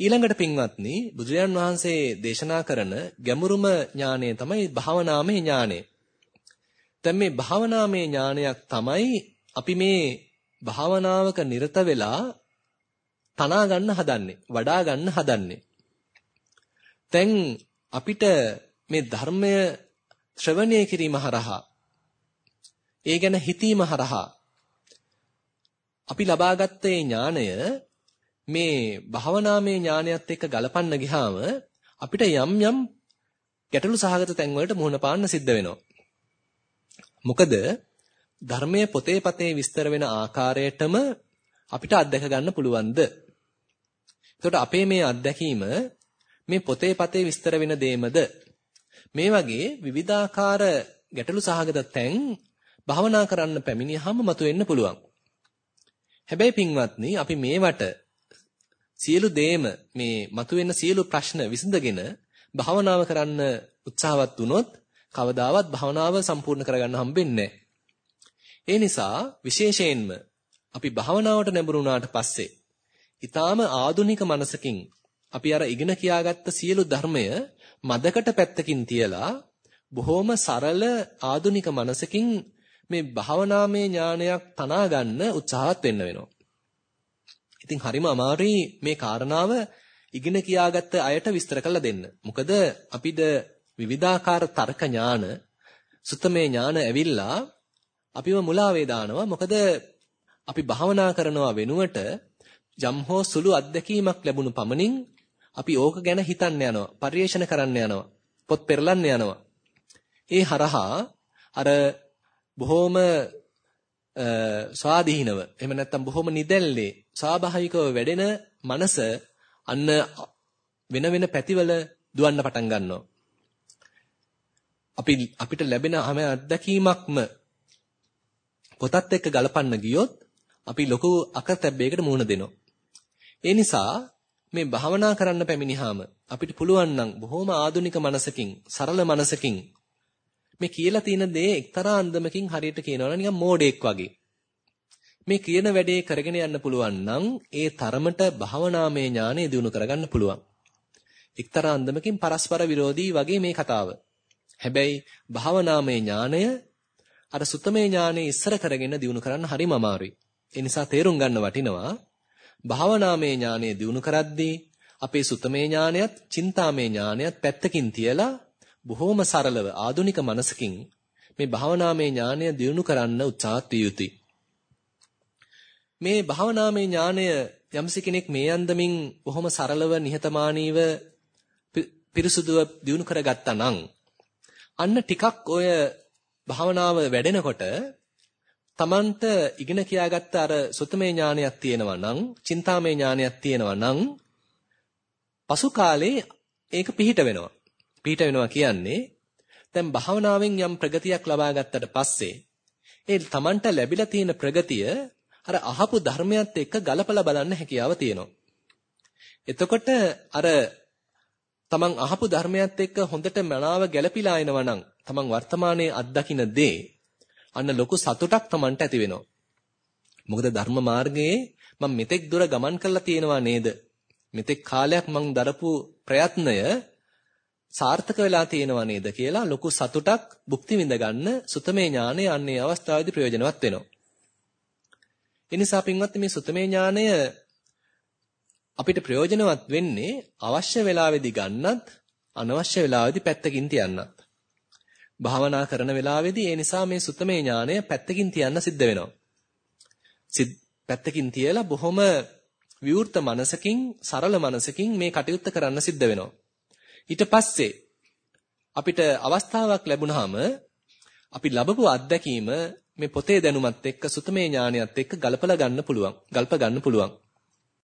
ඊළඟට පින්වත්නි බුදුරජාන් වහන්සේ දේශනා කරන ගැඹුරුම ඥානය තමයි භාවනාමය ඥානය. දැන් මේ භාවනාමය ඥානයක් තමයි අපි මේ භාවනාවක නිරත වෙලා තනා ගන්න හදන්නේ, වඩා ගන්න හදන්නේ. දැන් අපිට මේ ධර්මය ශ්‍රවණය කිරීම හරහා ඒ ගැන හිතීම හරහා අපි ලබාගත් ඥානය මේ භවනාමය ඥානයත් එක්ක ගලපන්න ගියාම අපිට යම් යම් ගැටලු සහගත තැන් වලට මුහුණ පාන්න සිද්ධ වෙනවා. මොකද ධර්මයේ පොතේ පතේ විස්තර වෙන ආකාරයටම අපිට අත්දැක ගන්න පුළුවන්ද? එතකොට අපේ මේ අත්දැකීම මේ පොතේ පතේ විස්තර වෙන දෙයමද? මේ වගේ විවිධාකාර ගැටලු සහගත තැන් භවනා කරන්න පැමිණියහම මතුවෙන්න පුළුවන්. හැබැයි පින්වත්නි අපි මේවට සියලු දේම මේ මතුවෙන සියලු ප්‍රශ්න විසඳගෙන භවනාව කරන්න උත්සාහවත් වුණොත් කවදාවත් භවනාව සම්පූර්ණ කරගන්න හම්බෙන්නේ ඒ නිසා විශේෂයෙන්ම අපි භවනාවට නැඹුරු වුණාට පස්සේ ඊටාම ආදුනික මනසකින් අපි අර ඉගෙන කියාගත්ත සියලු ධර්මය මදකට පැත්තකින් තියලා බොහොම සරල ආදුනික මනසකින් මේ භාවනාමය ඥානයක් තනා ගන්න උත්සාහත් වෙන්න වෙනවා. ඉතින් හරිම අමාරුයි මේ කාරණාව ඉගෙන කියාගත්ත අයට විස්තර කරලා දෙන්න. මොකද අපිට විවිධාකාර තර්ක ඥාන, සුත්තමේ ඥාන ඇවිල්ලා අපිව මුලා වේදානවා. මොකද අපි භාවනා කරනවා වෙනුවට යම් හෝ සුළු අත්දැකීමක් ලැබුණු පමණින් අපි ඕක ගැන හිතන්න යනවා, පරිේෂණ කරන්න යනවා, පොත් පෙරලන්න යනවා. ඒ හරහා අර බොහොම ස්වාධීනව එහෙම නැත්නම් බොහොම නිදැල්ලේ ස්වාභාවිකව වැඩෙන මනස අන්න වෙන වෙන පැතිවල දුවන්න පටන් ගන්නවා. අපි අපිට ලැබෙන හැම අත්දැකීමක්ම පොතත් එක්ක ගලපන්න ගියොත් අපි ලොකු අකතැබ්බයකට මුහුණ දෙනවා. ඒ නිසා මේ භාවනා කරන්න පැමිණිහාම අපිට පුළුවන් නම් බොහොම ආධුනික මනසකින් සරල මනසකින් මේ කියලා තියෙන දේ එක්තරා අන්දමකින් හරියට කියනවා නිකන් මෝඩෙක් වගේ. මේ කියන වැඩේ කරගෙන යන්න පුළුවන් නම් ඒ තරමට භාවනාමය ඥානය දිනු කරගන්න පුළුවන්. එක්තරා අන්දමකින් පරස්පර විරෝධී වගේ මේ කතාව. හැබැයි භාවනාමය ඥානය අර සුතමේ ඥානය ඉස්සර කරගෙන දිනු කරන්න හරිම අමාරුයි. ඒ නිසා තේරුම් ගන්න වටිනවා භාවනාමය ඥානය දිනු කරද්දී අපේ සුතමේ ඥානයත්, චින්තාමය ඥානයත් පැත්තකින් තියලා බොහොම සරලව ආධුනික මනසකින් මේ භාවනාමය ඥානය දියුණු කරන්න උත්සාහත් විය යුතුයි. මේ භාවනාමය ඥානය යම්සි කෙනෙක් මේ අන්දමින් බොහොම සරලව නිහතමානීව පිරිසුදුව දියුණු කරගත්තා නම් අන්න ටිකක් ඔය භාවනාව වැඩෙනකොට තමන්ට ඉගෙන කියාගත්ත අර සුතමේ ඥානයක් තියෙනවා නම්, චින්තාමේ ඥානයක් තියෙනවා නම් පසු කාලේ ඒක පිහිට වෙනවා. පිහිට වෙනවා කියන්නේ දැන් භාවනාවෙන් යම් ප්‍රගතියක් ලබා ගත්තට පස්සේ ඒ තමන්ට ලැබිලා තියෙන ප්‍රගතිය අර අහපු ධර්මයත් එක්ක ගලපලා බලන්න හැකියාව තියෙනවා. එතකොට අර තමන් අහපු ධර්මයත් එක්ක හොඳට මනාව ගැළපීලා එනවා නම් තමන් වර්තමානයේ අත්දකින්න දේ අන්න ලොකු සතුටක් තමන්ට ඇති වෙනවා. මොකද ධර්ම මාර්ගයේ මම මෙතෙක් දුර ගමන් කරලා තියෙනවා නේද? මෙතෙක් කාලයක් මං දරපු ප්‍රයත්නය සාර්ථක වෙලා තියෙනවා නේද කියලා ලොකු සතුටක් භුක්ති විඳ ගන්න සුතමේ ඥානය අන්නේ අවස්ථාවේදී ප්‍රයෝජනවත් වෙනවා. ඒ නිසා පින්වත් මේ සුතමේ ඥානය අපිට ප්‍රයෝජනවත් වෙන්නේ අවශ්‍ය වෙලාවෙදී ගන්නත් අනවශ්‍ය වෙලාවෙදී පැත්තකින් තියන්නත්. භාවනා කරන වෙලාවේදී ඒ නිසා මේ සුතමේ ඥානය පැත්තකින් තියන්න සිද්ධ වෙනවා. සිත් පැත්තකින් තියලා බොහොම විවෘත මනසකින් සරල මනසකින් මේ කටයුත්ත කරන්න සිද්ධ වෙනවා. ඊට පස්සේ අපිට අවස්ථාවක් ලැබුණාම අපි ලැබපු අත්දැකීම මේ පොතේ දැනුමත් එක්ක සුතමේ ඥානයත් එක්ක ගලපලා ගන්න පුළුවන්. ගල්ප ගන්න පුළුවන්.